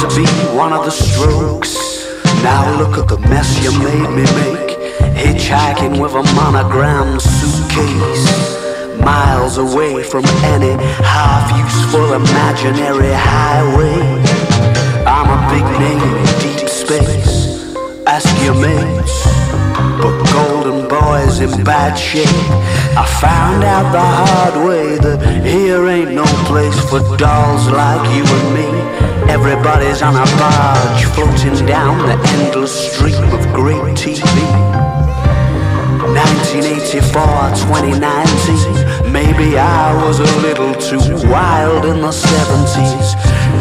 to be one of the strokes. Now look at the mess you made me make. Hitchhiking with a monogram suitcase miles away from any half-useful imaginary highway. I'm a big name in deep space, ask your mates. But Golden Boy's in bad shape. I found out the hard way that here ain't no place for dolls like you and me. Everybody's on a barge floating down the endless stream of great TV. 1984, 2019. Maybe I was a little too wild in the 70s.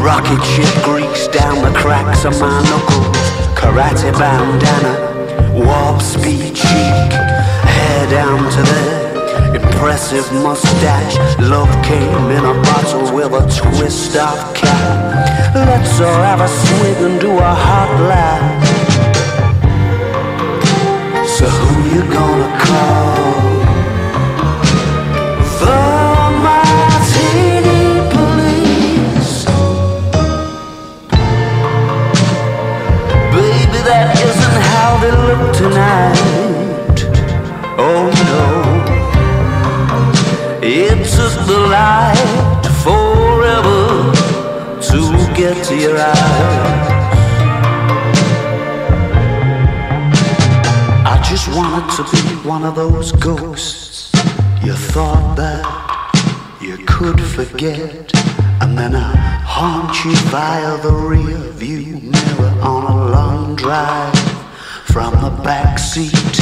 Rocket ship Greeks down the cracks of my knuckles. Karate bandana, warp speed cheek. Hair down to there, impressive mustache. Love came in a bottle with a twist of cap. Let's all have a swig and do a hot laugh. So who you gonna call? The Martini Police. Baby, that isn't how they look tonight. Oh no. It took the light one of those ghosts you thought that you could forget. And then I haunt you via the rear view mirror on a long drive from the back seat.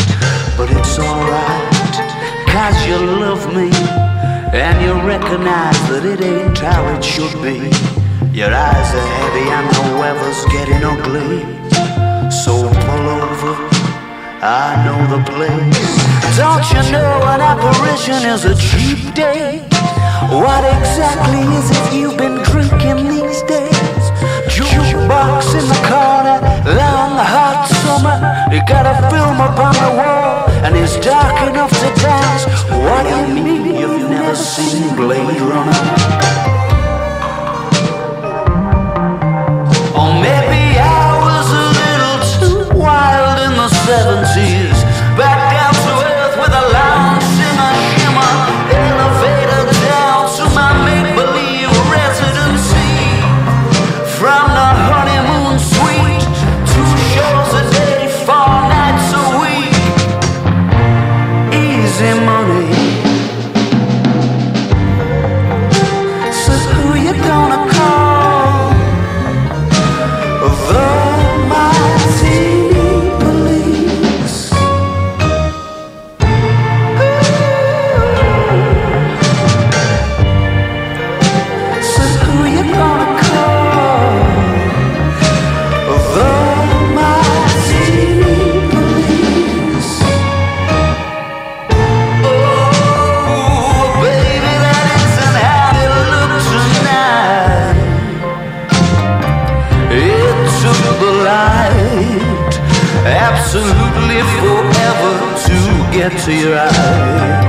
But it's alright, cause you love me and you recognize that it ain't how it should be. Your eyes are heavy and the weather's getting ugly. So pull over. I know the place. Don't you know an apparition is a cheap date? What exactly is it you've been drinking these days? Jukebox in the corner, long hot summer. You got a film up on the wall, and it's dark enough to dance. What do you mean you've never seen Blade Runner? To your eyes.